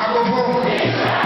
Jacobo.